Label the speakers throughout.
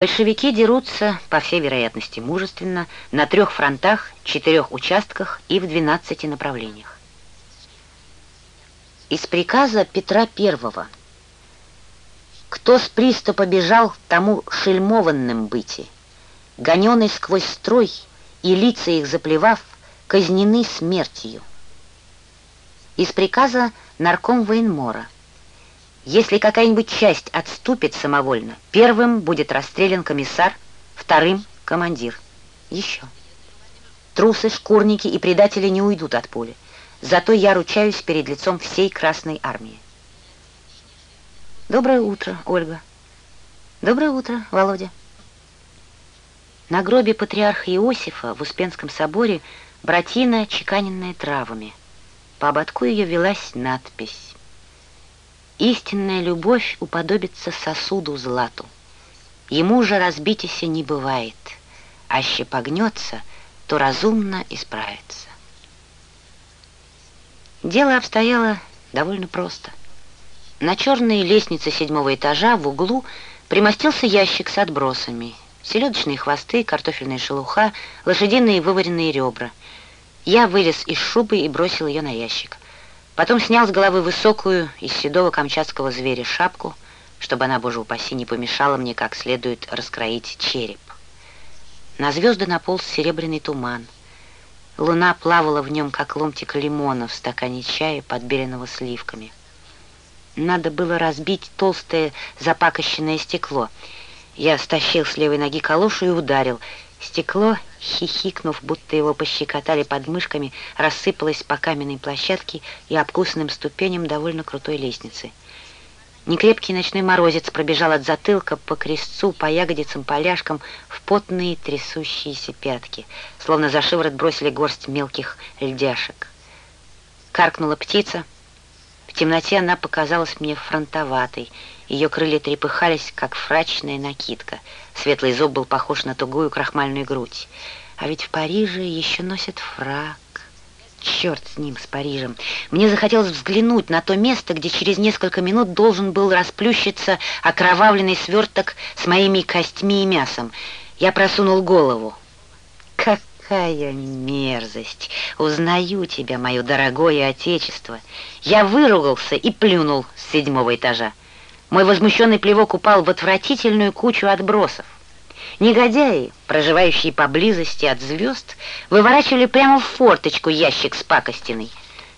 Speaker 1: Большевики дерутся, по всей вероятности, мужественно, на трех фронтах, четырех участках и в двенадцати направлениях. Из приказа Петра I «Кто с приступа бежал, тому шельмованным быти, гоненый сквозь строй и лица их заплевав, казнены смертью». Из приказа нарком военмора – если какая-нибудь часть отступит самовольно, первым будет расстрелян комиссар, вторым — командир. Еще. Трусы, шкурники и предатели не уйдут от пули. Зато я ручаюсь перед лицом всей Красной Армии. Доброе утро, Ольга. Доброе утро, Володя. На гробе патриарха Иосифа в Успенском соборе братина, чеканенная травами. По ободку ее велась надпись Истинная любовь уподобится сосуду злату. Ему же разбитися не бывает, а щепогнется, то разумно исправится. Дело обстояло довольно просто. На черной лестнице седьмого этажа в углу примостился ящик с отбросами. Селедочные хвосты, картофельная шелуха, лошадиные вываренные ребра. Я вылез из шубы и бросил ее на ящик. Потом снял с головы высокую из седого камчатского зверя шапку, чтобы она, боже упаси, не помешала мне как следует раскроить череп. На звезды наполз серебряный туман. Луна плавала в нем, как ломтик лимона в стакане чая, подбеленного сливками. Надо было разбить толстое запакощенное стекло. Я стащил с левой ноги калошу и ударил. Стекло, хихикнув, будто его пощекотали подмышками, рассыпалось по каменной площадке и обкусанным ступеням довольно крутой лестницы. Некрепкий ночной морозец пробежал от затылка по крестцу, по ягодицам, поляшкам в потные трясущиеся пятки, словно за шиворот бросили горсть мелких льдяшек. Каркнула птица. В темноте она показалась мне фронтоватой, ее крылья трепыхались, как фрачная накидка. Светлый зуб был похож на тугую крахмальную грудь. А ведь в Париже еще носят фрак. Черт с ним, с Парижем. Мне захотелось взглянуть на то место, где через несколько минут должен был расплющиться окровавленный сверток с моими костьми и мясом. Я просунул голову. Какая мерзость! Узнаю тебя, мое дорогое отечество. Я выругался и плюнул с седьмого этажа. Мой возмущенный плевок упал в отвратительную кучу отбросов. Негодяи, проживающие поблизости от звезд, выворачивали прямо в форточку ящик с пакостиной.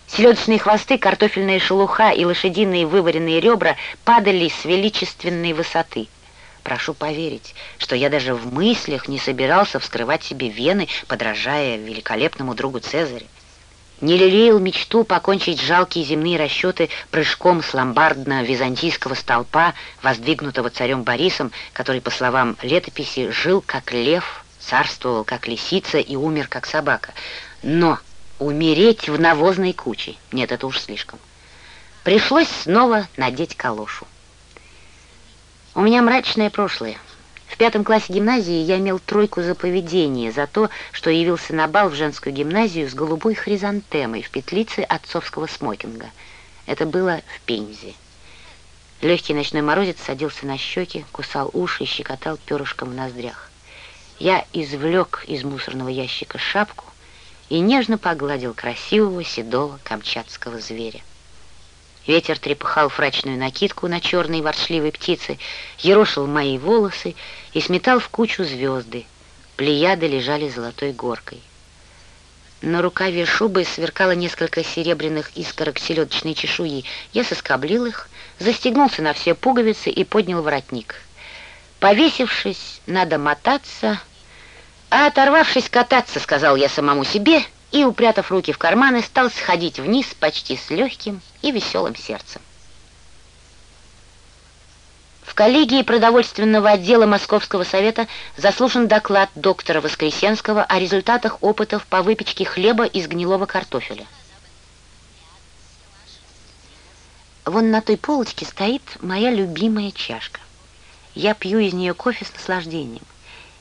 Speaker 1: Селедочные хвосты, картофельная шелуха и лошадиные вываренные ребра падали с величественной высоты. Прошу поверить, что я даже в мыслях не собирался вскрывать себе вены, подражая великолепному другу Цезаря не лелеял мечту покончить жалкие земные расчеты прыжком с ломбардно-византийского столпа, воздвигнутого царем Борисом, который, по словам летописи, жил как лев, царствовал как лисица и умер как собака. Но умереть в навозной куче, нет, это уж слишком. Пришлось снова надеть калошу. У меня мрачное прошлое пятом классе гимназии я имел тройку за поведение, за то, что явился на бал в женскую гимназию с голубой хризантемой в петлице отцовского смокинга. Это было в Пензе. Легкий ночной морозец садился на щеки, кусал уши и щекотал перышком в ноздрях. Я извлек из мусорного ящика шапку и нежно погладил красивого седого камчатского зверя. Ветер трепыхал фрачную накидку на черной ворчливой птице, ерошил мои волосы и сметал в кучу звезды. Плеяды лежали золотой горкой. На рукаве шубы сверкало несколько серебряных искорок селедочной чешуи. Я соскоблил их, застегнулся на все пуговицы и поднял воротник. Повесившись, надо мотаться, а оторвавшись кататься, сказал я самому себе — и, упрятав руки в карманы, стал сходить вниз почти с легким и веселым сердцем. В коллегии продовольственного отдела Московского совета заслушан доклад доктора Воскресенского о результатах опытов по выпечке хлеба из гнилого картофеля. Вон на той полочке стоит моя любимая чашка. Я пью из нее кофе с наслаждением.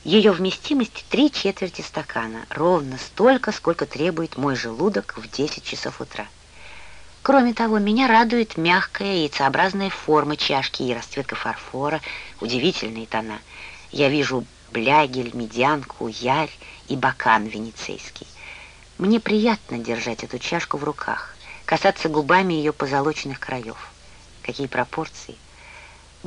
Speaker 1: Ее вместимость три четверти стакана, ровно столько, сколько требует мой желудок в 10 часов утра. Кроме того, меня радует мягкая яйцеобразная форма чашки и расцветка фарфора, удивительные тона. Я вижу блягель, медянку, ярь и бакан венецейский. Мне приятно держать эту чашку в руках, касаться губами ее позолоченных краев. Какие пропорции!